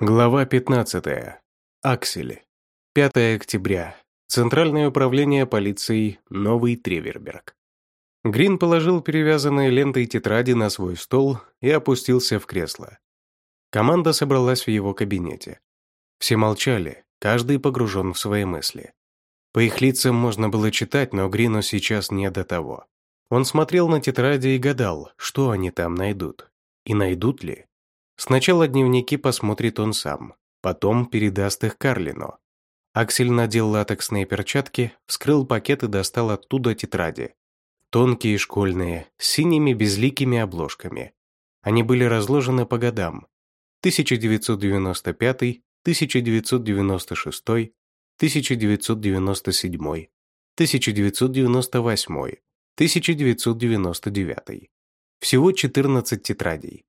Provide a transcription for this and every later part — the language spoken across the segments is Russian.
Глава 15. Аксель. 5 октября. Центральное управление полиции Новый Треверберг. Грин положил перевязанные лентой тетради на свой стол и опустился в кресло. Команда собралась в его кабинете. Все молчали, каждый погружен в свои мысли. По их лицам можно было читать, но Грину сейчас не до того. Он смотрел на тетради и гадал, что они там найдут. И найдут ли? Сначала дневники посмотрит он сам, потом передаст их Карлину. Аксель надел латексные перчатки, вскрыл пакет и достал оттуда тетради. Тонкие школьные, с синими безликими обложками. Они были разложены по годам. 1995, 1996, 1997, 1998, 1999. Всего 14 тетрадей.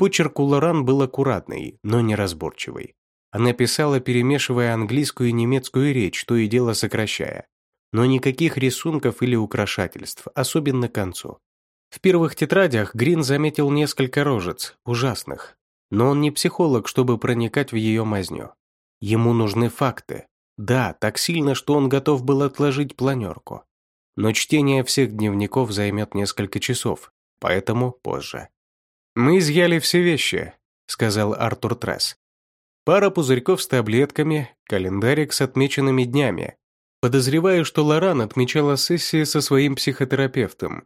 Почерк у Лоран был аккуратный, но неразборчивый. Она писала, перемешивая английскую и немецкую речь, то и дело сокращая. Но никаких рисунков или украшательств, особенно к концу. В первых тетрадях Грин заметил несколько рожец, ужасных. Но он не психолог, чтобы проникать в ее мазню. Ему нужны факты. Да, так сильно, что он готов был отложить планерку. Но чтение всех дневников займет несколько часов, поэтому позже. «Мы изъяли все вещи», — сказал Артур Тресс. «Пара пузырьков с таблетками, календарик с отмеченными днями. Подозреваю, что Лоран отмечала сессии со своим психотерапевтом.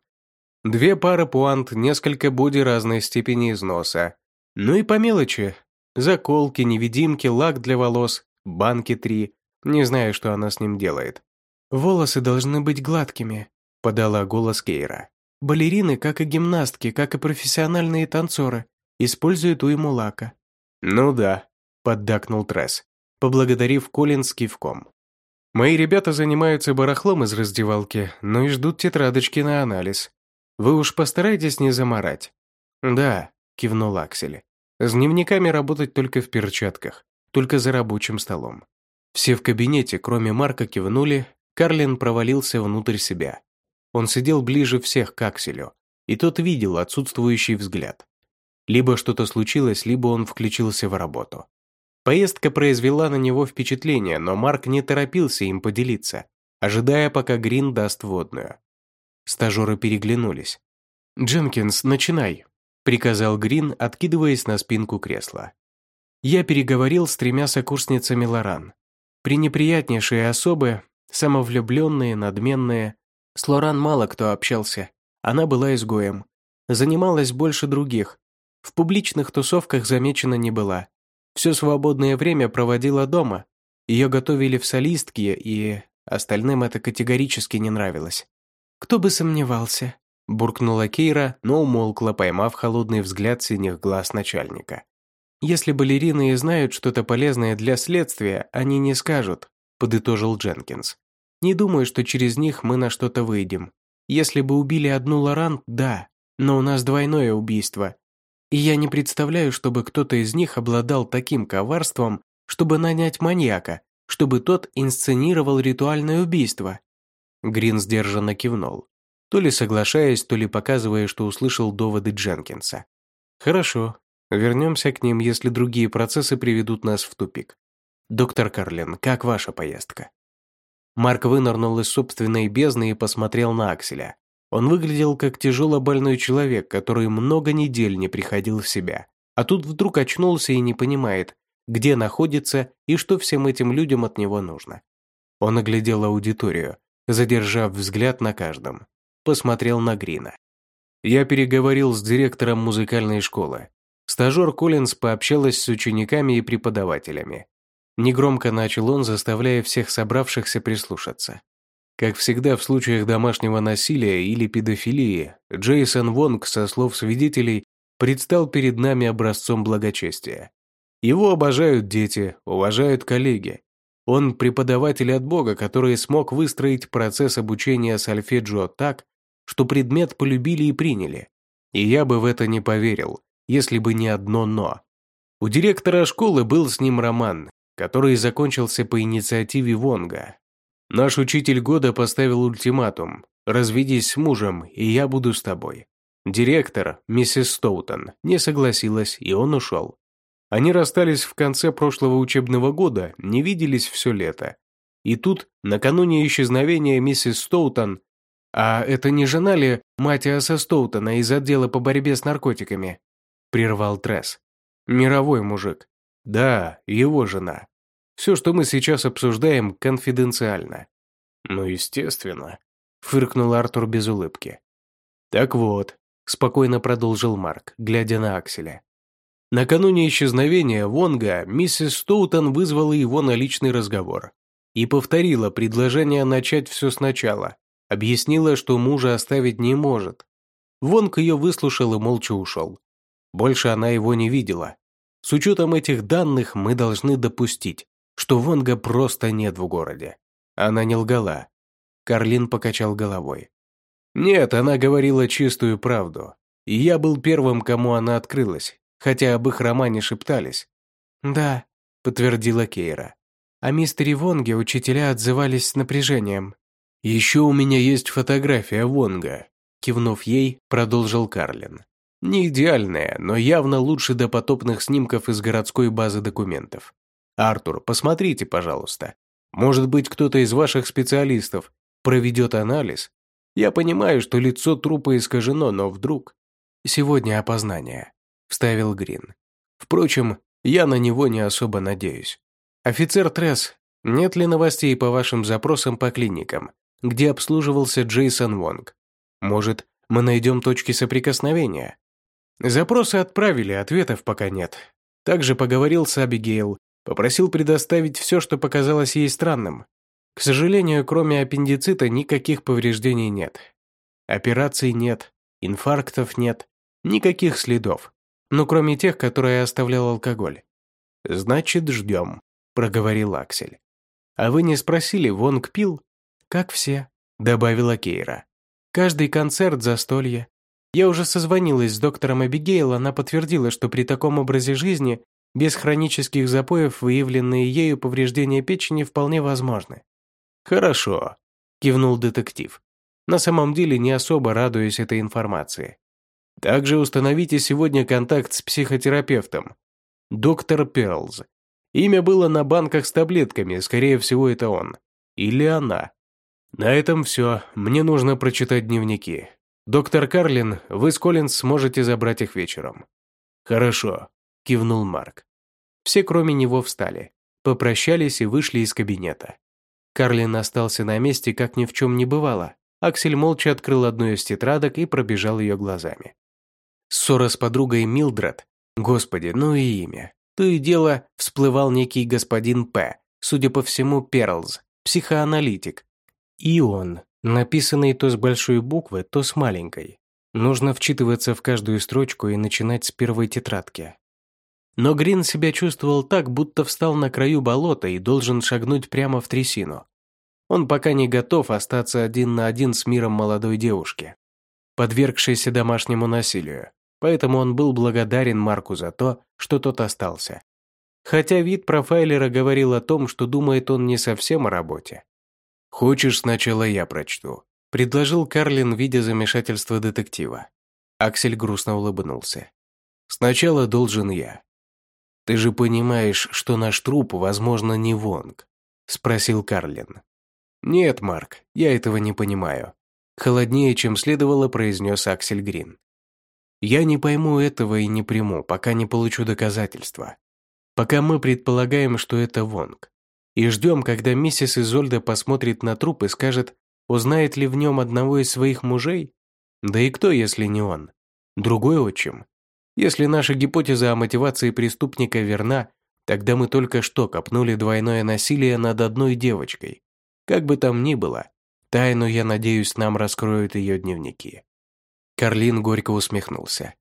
Две пары пуант, несколько боди разной степени износа. Ну и по мелочи. Заколки, невидимки, лак для волос, банки три. Не знаю, что она с ним делает». «Волосы должны быть гладкими», — подала голос Кейра. Балерины, как и гимнастки, как и профессиональные танцоры, используют уйму лака». «Ну да», — поддакнул Тресс, поблагодарив Колин с кивком. «Мои ребята занимаются барахлом из раздевалки, но и ждут тетрадочки на анализ. Вы уж постарайтесь не заморать». «Да», — кивнул Аксель. «С дневниками работать только в перчатках, только за рабочим столом». Все в кабинете, кроме Марка, кивнули, Карлин провалился внутрь себя. Он сидел ближе всех к Акселю, и тот видел отсутствующий взгляд. Либо что-то случилось, либо он включился в работу. Поездка произвела на него впечатление, но Марк не торопился им поделиться, ожидая, пока Грин даст водную. Стажеры переглянулись. «Дженкинс, начинай», — приказал Грин, откидываясь на спинку кресла. «Я переговорил с тремя сокурсницами Лоран. Пренеприятнейшие особы, самовлюбленные, надменные, с Лоран мало кто общался. Она была изгоем. Занималась больше других. В публичных тусовках замечена не была. Все свободное время проводила дома. Ее готовили в солистке, и остальным это категорически не нравилось. «Кто бы сомневался», – буркнула Кейра, но умолкла, поймав холодный взгляд синих глаз начальника. «Если балерины и знают что-то полезное для следствия, они не скажут», – подытожил Дженкинс. Не думаю, что через них мы на что-то выйдем. Если бы убили одну Лоран, да, но у нас двойное убийство. И я не представляю, чтобы кто-то из них обладал таким коварством, чтобы нанять маньяка, чтобы тот инсценировал ритуальное убийство. Грин сдержанно кивнул, то ли соглашаясь, то ли показывая, что услышал доводы Дженкинса. «Хорошо, вернемся к ним, если другие процессы приведут нас в тупик. Доктор Карлин, как ваша поездка?» Марк вынырнул из собственной бездны и посмотрел на Акселя. Он выглядел как тяжело больной человек, который много недель не приходил в себя. А тут вдруг очнулся и не понимает, где находится и что всем этим людям от него нужно. Он оглядел аудиторию, задержав взгляд на каждом. Посмотрел на Грина. Я переговорил с директором музыкальной школы. Стажер Коллинз пообщалась с учениками и преподавателями. Негромко начал он, заставляя всех собравшихся прислушаться. Как всегда в случаях домашнего насилия или педофилии, Джейсон Вонг, со слов свидетелей, предстал перед нами образцом благочестия. Его обожают дети, уважают коллеги. Он преподаватель от Бога, который смог выстроить процесс обучения сольфеджио так, что предмет полюбили и приняли. И я бы в это не поверил, если бы не одно «но». У директора школы был с ним роман, который закончился по инициативе Вонга. Наш учитель года поставил ультиматум «Разведись с мужем, и я буду с тобой». Директор, миссис Стоутон, не согласилась, и он ушел. Они расстались в конце прошлого учебного года, не виделись все лето. И тут, накануне исчезновения миссис Стоутон, а это не жена ли Матиаса Стоутона из отдела по борьбе с наркотиками? Прервал Тресс. Мировой мужик. Да, его жена. Все, что мы сейчас обсуждаем, конфиденциально. Ну, естественно. Фыркнул Артур без улыбки. Так вот, спокойно продолжил Марк, глядя на Акселя. Накануне исчезновения Вонга миссис Стоутон вызвала его на личный разговор и повторила предложение начать все сначала. Объяснила, что мужа оставить не может. Вонг ее выслушал и молча ушел. Больше она его не видела. С учетом этих данных мы должны допустить, что Вонга просто нет в городе. Она не лгала. Карлин покачал головой. Нет, она говорила чистую правду. И я был первым, кому она открылась, хотя об их романе шептались. «Да», — подтвердила Кейра. О мистере Вонге учителя отзывались с напряжением. «Еще у меня есть фотография Вонга», — кивнув ей, продолжил Карлин. «Не идеальная, но явно лучше допотопных снимков из городской базы документов. Артур, посмотрите, пожалуйста. Может быть, кто-то из ваших специалистов проведет анализ? Я понимаю, что лицо трупа искажено, но вдруг...» «Сегодня опознание», — вставил Грин. «Впрочем, я на него не особо надеюсь. Офицер Тресс, нет ли новостей по вашим запросам по клиникам, где обслуживался Джейсон Вонг? Может, мы найдем точки соприкосновения?» Запросы отправили, ответов пока нет. Также поговорил с Абигейл, попросил предоставить все, что показалось ей странным. К сожалению, кроме аппендицита никаких повреждений нет. Операций нет, инфарктов нет, никаких следов. Ну, кроме тех, которые оставлял алкоголь. «Значит, ждем», — проговорил Аксель. «А вы не спросили, Вонг пил?» «Как все», — добавила Кейра. «Каждый концерт, застолье. Я уже созвонилась с доктором Абигейл, она подтвердила, что при таком образе жизни без хронических запоев выявленные ею повреждения печени вполне возможны». «Хорошо», — кивнул детектив. На самом деле не особо радуюсь этой информации. Также установите сегодня контакт с психотерапевтом. Доктор Перлз. Имя было на банках с таблетками, скорее всего, это он. Или она. На этом все. Мне нужно прочитать дневники. Доктор Карлин, вы с Коллинз сможете забрать их вечером. Хорошо, кивнул Марк. Все, кроме него, встали, попрощались и вышли из кабинета. Карлин остался на месте, как ни в чем не бывало. Аксель молча открыл одну из тетрадок и пробежал ее глазами. Ссора с подругой Милдред. Господи, ну и имя. То и дело всплывал некий господин П, судя по всему, Перлз, психоаналитик. И он, написанный то с большой буквы, то с маленькой. Нужно вчитываться в каждую строчку и начинать с первой тетрадки. Но Грин себя чувствовал так, будто встал на краю болота и должен шагнуть прямо в трясину. Он пока не готов остаться один на один с миром молодой девушки, подвергшейся домашнему насилию поэтому он был благодарен Марку за то, что тот остался. Хотя вид профайлера говорил о том, что думает он не совсем о работе. «Хочешь, сначала я прочту?» – предложил Карлин, видя замешательство детектива. Аксель грустно улыбнулся. «Сначала должен я». «Ты же понимаешь, что наш труп, возможно, не Вонг?» – спросил Карлин. «Нет, Марк, я этого не понимаю», – холоднее, чем следовало, произнес Аксель Грин. Я не пойму этого и не приму, пока не получу доказательства. Пока мы предполагаем, что это Вонг. И ждем, когда миссис Изольда посмотрит на труп и скажет, узнает ли в нем одного из своих мужей? Да и кто, если не он? Другой отчим? Если наша гипотеза о мотивации преступника верна, тогда мы только что копнули двойное насилие над одной девочкой. Как бы там ни было, тайну, я надеюсь, нам раскроют ее дневники. Карлин горько усмехнулся.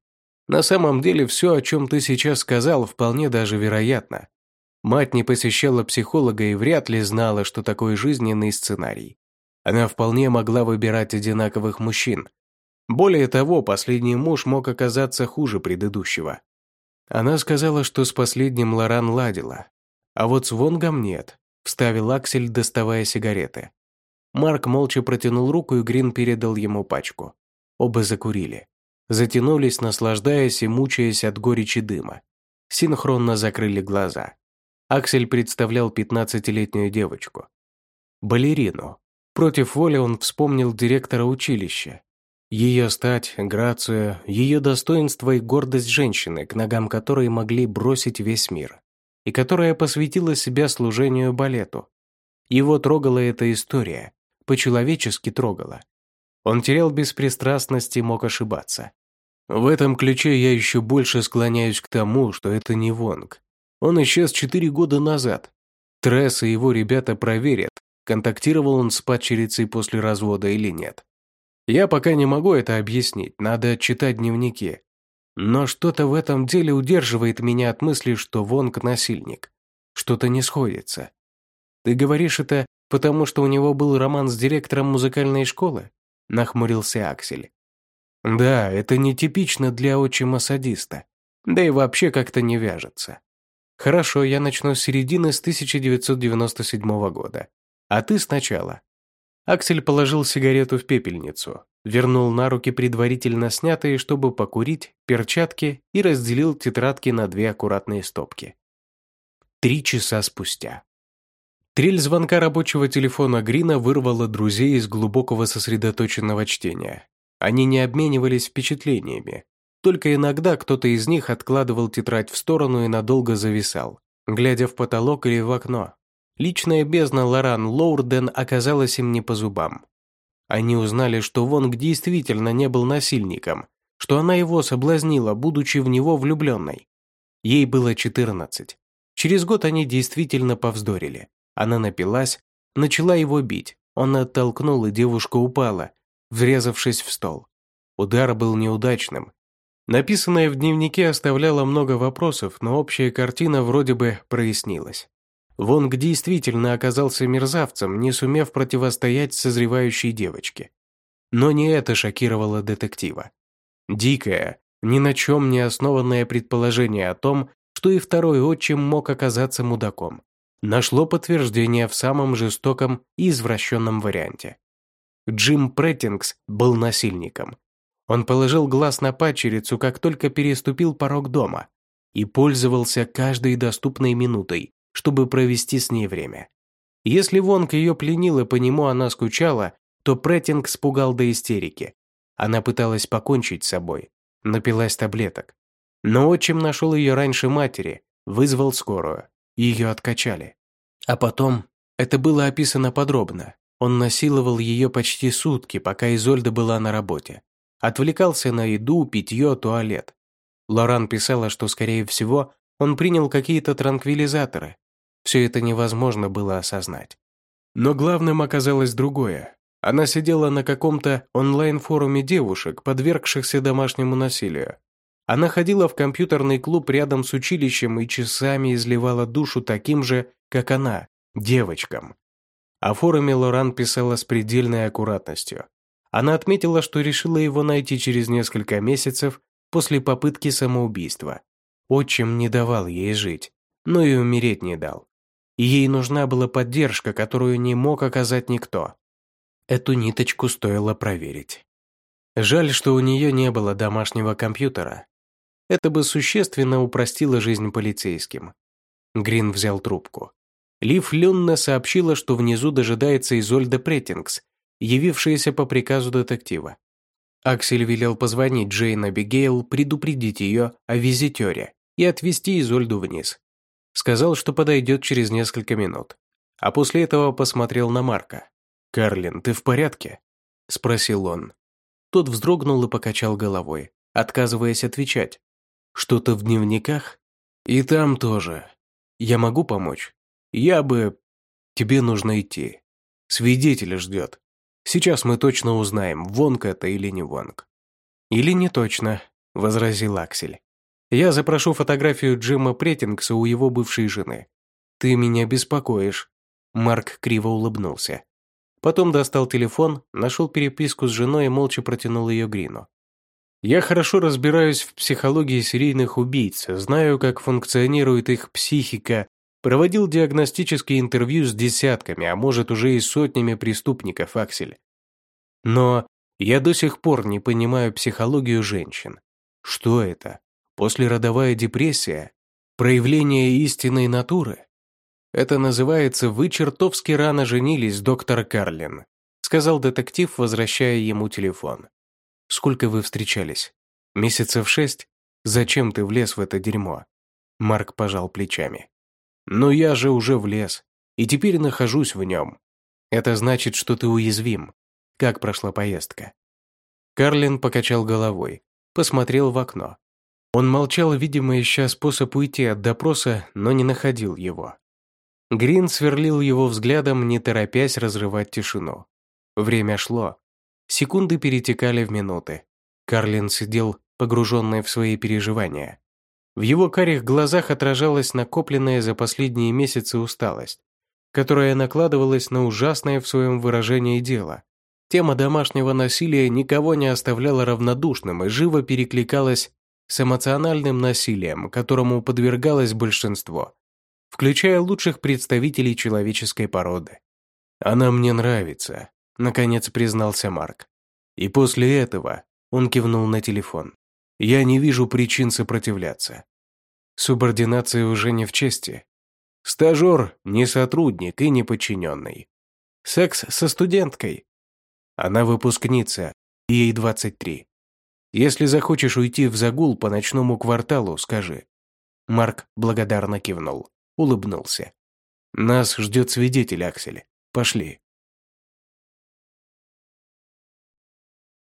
«На самом деле, все, о чем ты сейчас сказал, вполне даже вероятно. Мать не посещала психолога и вряд ли знала, что такое жизненный сценарий. Она вполне могла выбирать одинаковых мужчин. Более того, последний муж мог оказаться хуже предыдущего. Она сказала, что с последним Лоран ладила. А вот с Вонгом нет, вставил Аксель, доставая сигареты. Марк молча протянул руку, и Грин передал ему пачку. Оба закурили. Затянулись, наслаждаясь и мучаясь от горечи дыма. синхронно закрыли глаза. Аксель представлял 15-летнюю девочку. Балерину. Против воли он вспомнил директора училища. Ее стать, грацию, ее достоинство и гордость женщины, к ногам которой могли бросить весь мир, и которая посвятила себя служению балету. Его трогала эта история, по-человечески трогала. Он терял беспристрастность и мог ошибаться. В этом ключе я еще больше склоняюсь к тому, что это не Вонг. Он исчез четыре года назад. Тресс и его ребята проверят, контактировал он с падчерицей после развода или нет. Я пока не могу это объяснить, надо читать дневники. Но что-то в этом деле удерживает меня от мысли, что Вонг насильник. Что-то не сходится. Ты говоришь это, потому что у него был роман с директором музыкальной школы? Нахмурился Аксель. Да, это нетипично для отчима-садиста. Да и вообще как-то не вяжется. Хорошо, я начну с середины с 1997 года. А ты сначала. Аксель положил сигарету в пепельницу, вернул на руки предварительно снятые, чтобы покурить, перчатки и разделил тетрадки на две аккуратные стопки. Три часа спустя. Трель звонка рабочего телефона Грина вырвала друзей из глубокого сосредоточенного чтения. Они не обменивались впечатлениями. Только иногда кто-то из них откладывал тетрадь в сторону и надолго зависал, глядя в потолок или в окно. Личная бездна Лоран Лоурден оказалась им не по зубам. Они узнали, что Вонг действительно не был насильником, что она его соблазнила, будучи в него влюбленной. Ей было 14. Через год они действительно повздорили. Она напилась, начала его бить. Он оттолкнул, и девушка упала, врезавшись в стол. Удар был неудачным. Написанное в дневнике оставляло много вопросов, но общая картина вроде бы прояснилась. Вонг действительно оказался мерзавцем, не сумев противостоять созревающей девочке. Но не это шокировало детектива. Дикое, ни на чем не основанное предположение о том, что и второй отчим мог оказаться мудаком, нашло подтверждение в самом жестоком и извращенном варианте. Джим Преттингс был насильником. Он положил глаз на падчерицу, как только переступил порог дома, и пользовался каждой доступной минутой, чтобы провести с ней время. Если Вонг ее пленил и по нему она скучала, то Преттинг спугал до истерики. Она пыталась покончить с собой, напилась таблеток. Но отчим нашел ее раньше матери, вызвал скорую. Ее откачали. А потом, это было описано подробно, он насиловал ее почти сутки, пока Изольда была на работе. Отвлекался на еду, питье, туалет. Лоран писала, что, скорее всего, он принял какие-то транквилизаторы. Все это невозможно было осознать. Но главным оказалось другое. Она сидела на каком-то онлайн-форуме девушек, подвергшихся домашнему насилию. Она ходила в компьютерный клуб рядом с училищем и часами изливала душу таким же, как она, девочкам. О форуме Лоран писала с предельной аккуратностью. Она отметила, что решила его найти через несколько месяцев после попытки самоубийства. Отчим не давал ей жить, но и умереть не дал. Ей нужна была поддержка, которую не мог оказать никто. Эту ниточку стоило проверить. Жаль, что у нее не было домашнего компьютера. Это бы существенно упростило жизнь полицейским. Грин взял трубку. Лив Люнна сообщила, что внизу дожидается Изольда Преттингс, явившаяся по приказу детектива. Аксель велел позвонить Джейн Абигейл, предупредить ее о визитере и отвезти Изольду вниз. Сказал, что подойдет через несколько минут. А после этого посмотрел на Марка. «Карлин, ты в порядке?» – спросил он. Тот вздрогнул и покачал головой, отказываясь отвечать. «Что-то в дневниках?» «И там тоже. Я могу помочь?» Я бы... Тебе нужно идти. Свидетель ждет. Сейчас мы точно узнаем, Вонг это или не Вонг. Или не точно, возразил Аксель. Я запрошу фотографию Джима Претингса у его бывшей жены. Ты меня беспокоишь. Марк криво улыбнулся. Потом достал телефон, нашел переписку с женой и молча протянул ее Грину. Я хорошо разбираюсь в психологии серийных убийц, знаю, как функционирует их психика Проводил диагностические интервью с десятками, а может уже и сотнями преступников, Аксель. Но я до сих пор не понимаю психологию женщин. Что это? Послеродовая депрессия? Проявление истинной натуры. Это называется «Вы чертовски рано женились, доктор Карлин», сказал детектив, возвращая ему телефон. «Сколько вы встречались? Месяцев шесть? Зачем ты влез в это дерьмо?» Марк пожал плечами. «Но я же уже влез, и теперь нахожусь в нем. Это значит, что ты уязвим. Как прошла поездка?» Карлин покачал головой, посмотрел в окно. Он молчал, видимо, ища способ уйти от допроса, но не находил его. Грин сверлил его взглядом, не торопясь разрывать тишину. Время шло. Секунды перетекали в минуты. Карлин сидел, погруженный в свои переживания. В его карих глазах отражалась накопленная за последние месяцы усталость, которая накладывалась на ужасное в своем выражении дело. Тема домашнего насилия никого не оставляла равнодушным и живо перекликалась с эмоциональным насилием, которому подвергалось большинство, включая лучших представителей человеческой породы. «Она мне нравится», — наконец признался Марк. И после этого он кивнул на телефон. «Я не вижу причин сопротивляться. Субординация уже не в чести. Стажер — не сотрудник и не подчиненный. Секс со студенткой. Она выпускница, ей 23. Если захочешь уйти в загул по ночному кварталу, скажи». Марк благодарно кивнул, улыбнулся. «Нас ждет свидетель, Аксель. Пошли».